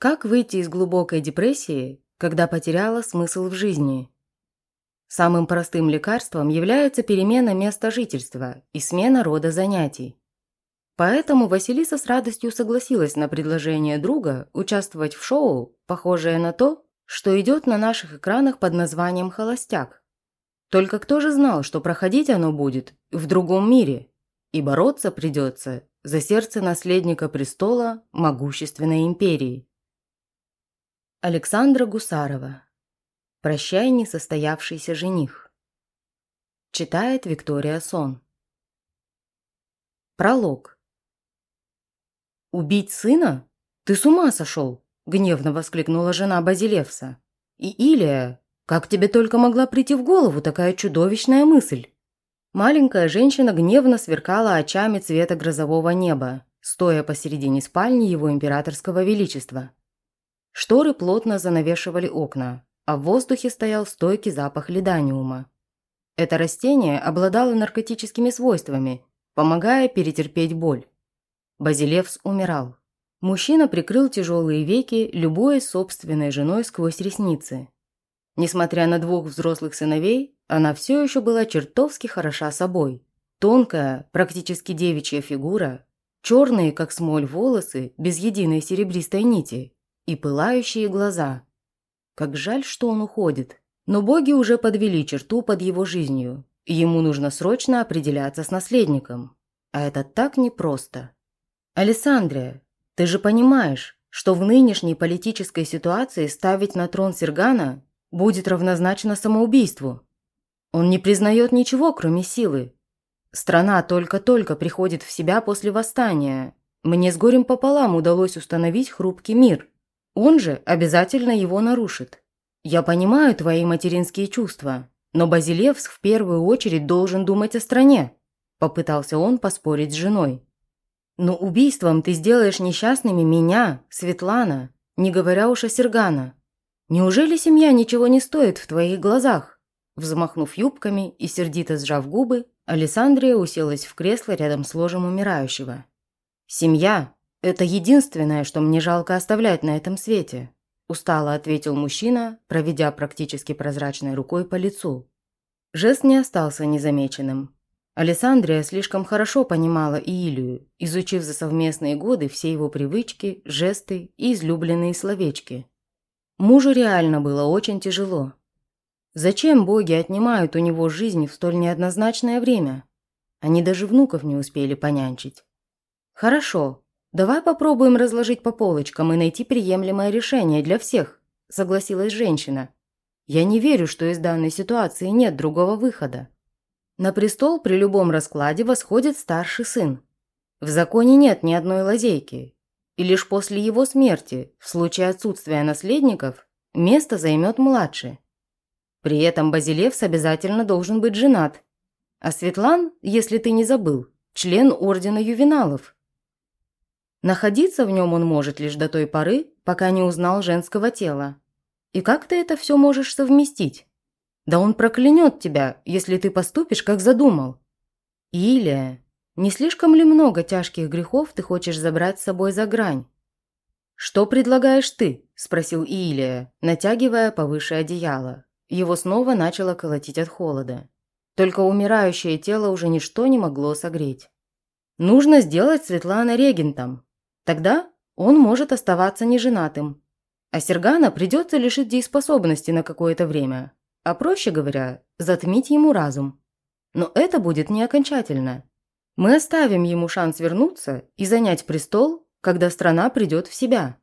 Как выйти из глубокой депрессии, когда потеряла смысл в жизни? Самым простым лекарством является перемена места жительства и смена рода занятий. Поэтому Василиса с радостью согласилась на предложение друга участвовать в шоу, похожее на то, что идет на наших экранах под названием «Холостяк». Только кто же знал, что проходить оно будет в другом мире, и бороться придется за сердце наследника престола могущественной империи. Александра Гусарова. Прощай, несостоявшийся жених. Читает Виктория Сон. Пролог. «Убить сына? Ты с ума сошел?» – гневно воскликнула жена Базилевса. «И Илия, как тебе только могла прийти в голову такая чудовищная мысль?» Маленькая женщина гневно сверкала очами цвета грозового неба, стоя посередине спальни его императорского величества. Шторы плотно занавешивали окна, а в воздухе стоял стойкий запах лиданиума. Это растение обладало наркотическими свойствами, помогая перетерпеть боль. Базилевс умирал. Мужчина прикрыл тяжелые веки, любуясь собственной женой сквозь ресницы. Несмотря на двух взрослых сыновей, она все еще была чертовски хороша собой. Тонкая, практически девичья фигура, черные, как смоль, волосы, без единой серебристой нити, и пылающие глаза. Как жаль, что он уходит. Но боги уже подвели черту под его жизнью, ему нужно срочно определяться с наследником. А это так непросто. Александрия, ты же понимаешь, что в нынешней политической ситуации ставить на трон Сергана будет равнозначно самоубийству. Он не признает ничего, кроме силы. Страна только-только приходит в себя после восстания. Мне с горем пополам удалось установить хрупкий мир – он же обязательно его нарушит. Я понимаю твои материнские чувства, но Базилевс в первую очередь должен думать о стране», – попытался он поспорить с женой. «Но убийством ты сделаешь несчастными меня, Светлана, не говоря уж о Сергана. Неужели семья ничего не стоит в твоих глазах?» Взмахнув юбками и сердито сжав губы, Александрия уселась в кресло рядом с ложем умирающего. «Семья «Это единственное, что мне жалко оставлять на этом свете», – устало ответил мужчина, проведя практически прозрачной рукой по лицу. Жест не остался незамеченным. Александрия слишком хорошо понимала Иилию, изучив за совместные годы все его привычки, жесты и излюбленные словечки. Мужу реально было очень тяжело. Зачем боги отнимают у него жизнь в столь неоднозначное время? Они даже внуков не успели понянчить. Хорошо, «Давай попробуем разложить по полочкам и найти приемлемое решение для всех», – согласилась женщина. «Я не верю, что из данной ситуации нет другого выхода. На престол при любом раскладе восходит старший сын. В законе нет ни одной лазейки, и лишь после его смерти, в случае отсутствия наследников, место займет младший. При этом Базилевс обязательно должен быть женат, а Светлан, если ты не забыл, член Ордена Ювеналов – Находиться в нем он может лишь до той поры, пока не узнал женского тела. И как ты это все можешь совместить? Да он проклянет тебя, если ты поступишь, как задумал. Илия, не слишком ли много тяжких грехов ты хочешь забрать с собой за грань? «Что предлагаешь ты?» – спросил Илия, натягивая повыше одеяло. Его снова начало колотить от холода. Только умирающее тело уже ничто не могло согреть. «Нужно сделать Светлана регентом», Тогда он может оставаться неженатым. А Сергана придется лишить дееспособности на какое-то время, а проще говоря, затмить ему разум. Но это будет не окончательно. Мы оставим ему шанс вернуться и занять престол, когда страна придет в себя.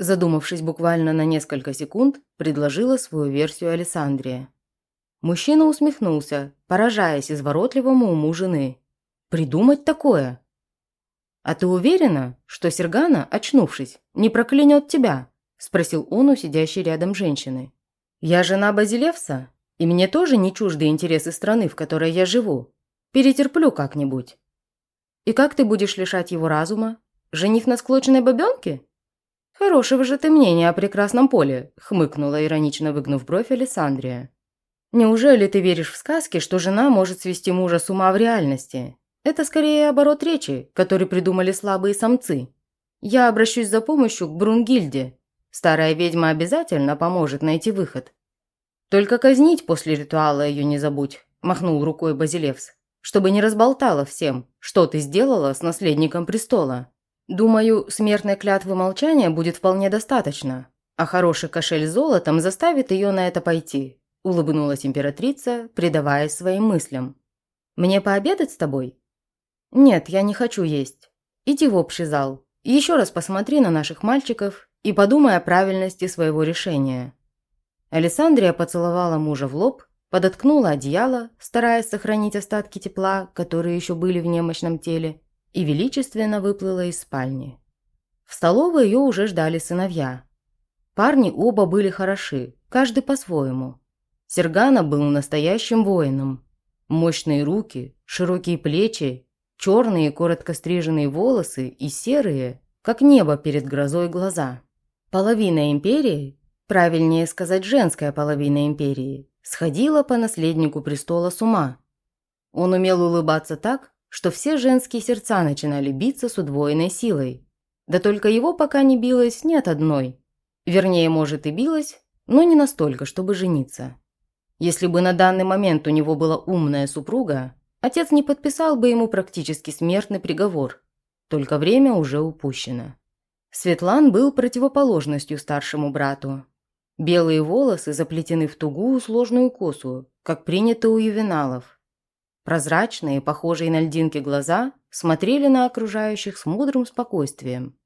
Задумавшись буквально на несколько секунд, предложила свою версию Александрия. Мужчина усмехнулся, поражаясь изворотливому уму жены. «Придумать такое? «А ты уверена, что Сергана, очнувшись, не проклянет тебя?» – спросил он у сидящей рядом женщины. «Я жена Базилевса, и мне тоже не чужды интересы страны, в которой я живу. Перетерплю как-нибудь». «И как ты будешь лишать его разума? Женив на склоченной бабенке?» «Хорошего же ты мнения о прекрасном поле», – хмыкнула, иронично выгнув бровь Александрия. «Неужели ты веришь в сказки, что жена может свести мужа с ума в реальности? Это скорее оборот речи, который придумали слабые самцы. Я обращусь за помощью к Брунгильде. Старая ведьма обязательно поможет найти выход. Только казнить после ритуала ее не забудь, махнул рукой Базилевс, чтобы не разболтала всем, что ты сделала с наследником престола. Думаю, смертной клятвы молчания будет вполне достаточно, а хороший кошель золотом заставит ее на это пойти, улыбнулась императрица, предаваясь своим мыслям. Мне пообедать с тобой? Нет, я не хочу есть. Иди в общий зал. Еще раз посмотри на наших мальчиков и подумай о правильности своего решения. Александрия поцеловала мужа в лоб, подоткнула одеяло, стараясь сохранить остатки тепла, которые еще были в немощном теле, и величественно выплыла из спальни. В столовой ее уже ждали сыновья. Парни оба были хороши, каждый по-своему. Сергана был настоящим воином. Мощные руки, широкие плечи, черные коротко стриженные волосы и серые, как небо перед грозой глаза. Половина империи, правильнее сказать женская половина империи, сходила по наследнику престола с ума. Он умел улыбаться так, что все женские сердца начинали биться с удвоенной силой. Да только его пока не билось ни от одной. Вернее, может и билось, но не настолько, чтобы жениться. Если бы на данный момент у него была умная супруга, отец не подписал бы ему практически смертный приговор. Только время уже упущено. Светлан был противоположностью старшему брату. Белые волосы заплетены в тугую сложную косу, как принято у ювеналов. Прозрачные, похожие на льдинки глаза смотрели на окружающих с мудрым спокойствием.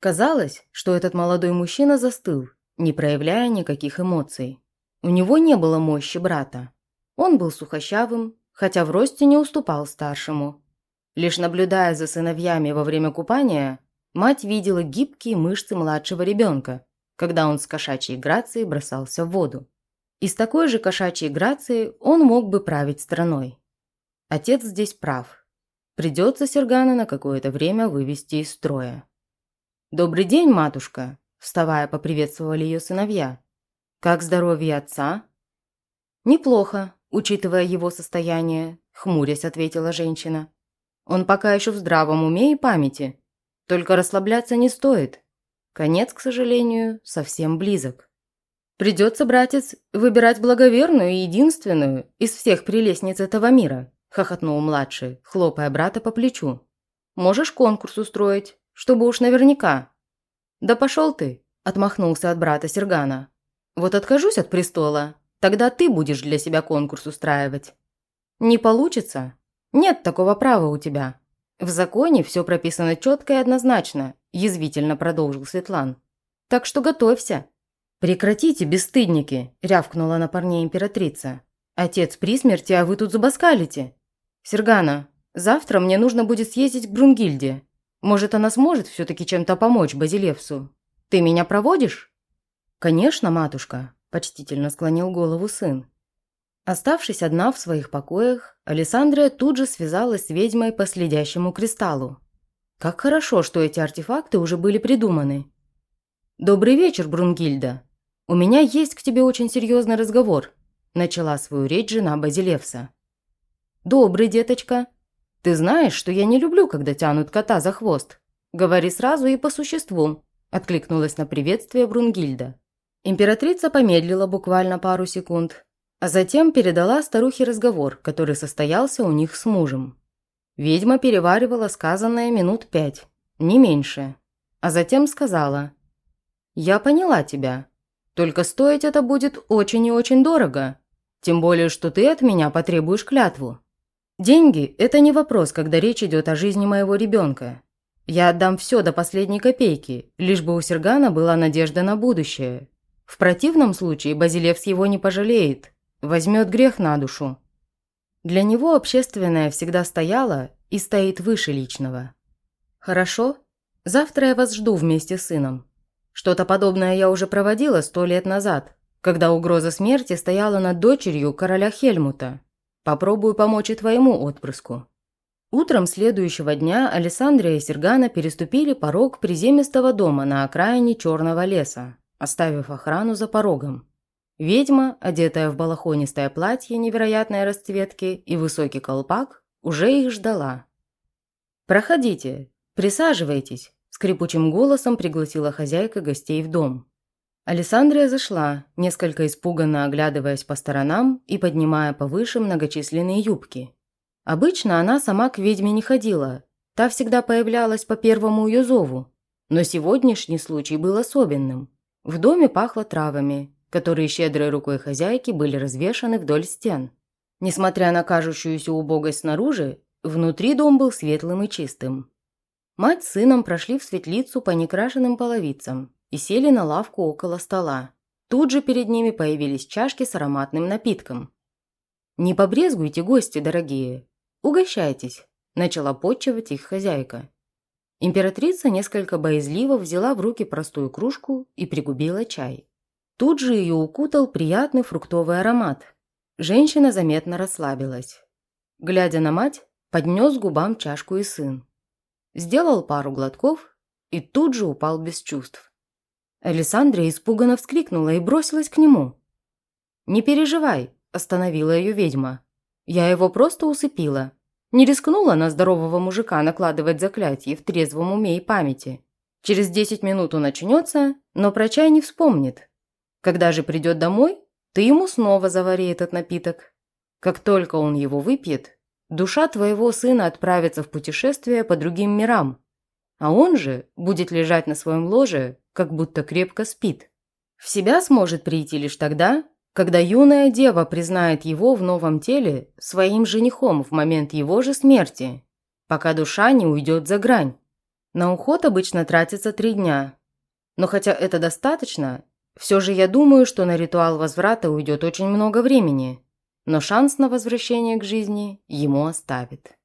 Казалось, что этот молодой мужчина застыл, не проявляя никаких эмоций. У него не было мощи брата. Он был сухощавым, хотя в росте не уступал старшему. Лишь наблюдая за сыновьями во время купания, Мать видела гибкие мышцы младшего ребенка, когда он с кошачьей грацией бросался в воду. И с такой же кошачьей грацией он мог бы править страной. Отец здесь прав. Придется Сергана на какое-то время вывести из строя. «Добрый день, матушка!» – вставая, поприветствовали ее сыновья. «Как здоровье отца?» «Неплохо, учитывая его состояние», – хмурясь ответила женщина. «Он пока еще в здравом уме и памяти, только расслабляться не стоит. Конец, к сожалению, совсем близок. Придется, братец, выбирать благоверную и единственную из всех прелестниц этого мира, хохотнул младший, хлопая брата по плечу. Можешь конкурс устроить, чтобы уж наверняка. Да пошел ты, отмахнулся от брата Сергана. Вот откажусь от престола, тогда ты будешь для себя конкурс устраивать. Не получится? Нет такого права у тебя. «В законе все прописано четко и однозначно», – язвительно продолжил Светлан. «Так что готовься». «Прекратите, бесстыдники!» – рявкнула на парней императрица. «Отец при смерти, а вы тут забаскалите!» «Сергана, завтра мне нужно будет съездить к Брунгильде. Может, она сможет все-таки чем-то помочь Базилевсу? Ты меня проводишь?» «Конечно, матушка», – почтительно склонил голову сын. Оставшись одна в своих покоях, Александрия тут же связалась с ведьмой по следящему кристаллу. Как хорошо, что эти артефакты уже были придуманы. «Добрый вечер, Брунгильда. У меня есть к тебе очень серьезный разговор», – начала свою речь жена Базилевса. «Добрый, деточка. Ты знаешь, что я не люблю, когда тянут кота за хвост. Говори сразу и по существу», – откликнулась на приветствие Брунгильда. Императрица помедлила буквально пару секунд, а затем передала старухе разговор, который состоялся у них с мужем. Ведьма переваривала сказанное минут пять, не меньше. А затем сказала. «Я поняла тебя. Только стоить это будет очень и очень дорого. Тем более, что ты от меня потребуешь клятву. Деньги – это не вопрос, когда речь идет о жизни моего ребенка. Я отдам все до последней копейки, лишь бы у Сергана была надежда на будущее. В противном случае Базилевс его не пожалеет, возьмет грех на душу. Для него общественное всегда стояло и стоит выше личного. Хорошо, завтра я вас жду вместе с сыном. Что-то подобное я уже проводила сто лет назад, когда угроза смерти стояла над дочерью короля Хельмута. Попробую помочь и твоему отпрыску. Утром следующего дня Александрия и Сергана переступили порог приземистого дома на окраине Черного леса, оставив охрану за порогом. Ведьма, одетая в балахонистое платье невероятной расцветки и высокий колпак, уже их ждала. «Проходите, присаживайтесь», – скрипучим голосом пригласила хозяйка гостей в дом. Александрия зашла, несколько испуганно оглядываясь по сторонам и поднимая повыше многочисленные юбки. Обычно она сама к ведьме не ходила, та всегда появлялась по первому ее зову. Но сегодняшний случай был особенным. В доме пахло травами, которые щедрой рукой хозяйки были развешаны вдоль стен. Несмотря на кажущуюся убогость снаружи, внутри дом был светлым и чистым. Мать с сыном прошли в светлицу по некрашенным половицам и сели на лавку около стола. Тут же перед ними появились чашки с ароматным напитком. «Не побрезгуйте, гости дорогие. Угощайтесь», – начала подчивать их хозяйка. Императрица несколько боязливо взяла в руки простую кружку и пригубила чай. Тут же ее укутал приятный фруктовый аромат. Женщина заметно расслабилась. Глядя на мать, поднес губам чашку и сын. Сделал пару глотков и тут же упал без чувств. Александра испуганно вскрикнула и бросилась к нему. «Не переживай», – остановила ее ведьма. «Я его просто усыпила. Не рискнула на здорового мужика накладывать заклятие в трезвом уме и памяти. Через десять минут он очнется, но про чай не вспомнит. Когда же придет домой, ты ему снова завари этот напиток. Как только он его выпьет, душа твоего сына отправится в путешествие по другим мирам, а он же будет лежать на своем ложе, как будто крепко спит. В себя сможет прийти лишь тогда, когда юная дева признает его в новом теле своим женихом в момент его же смерти, пока душа не уйдет за грань. На уход обычно тратится три дня. Но хотя это достаточно, все же я думаю, что на ритуал возврата уйдет очень много времени, но шанс на возвращение к жизни ему оставит.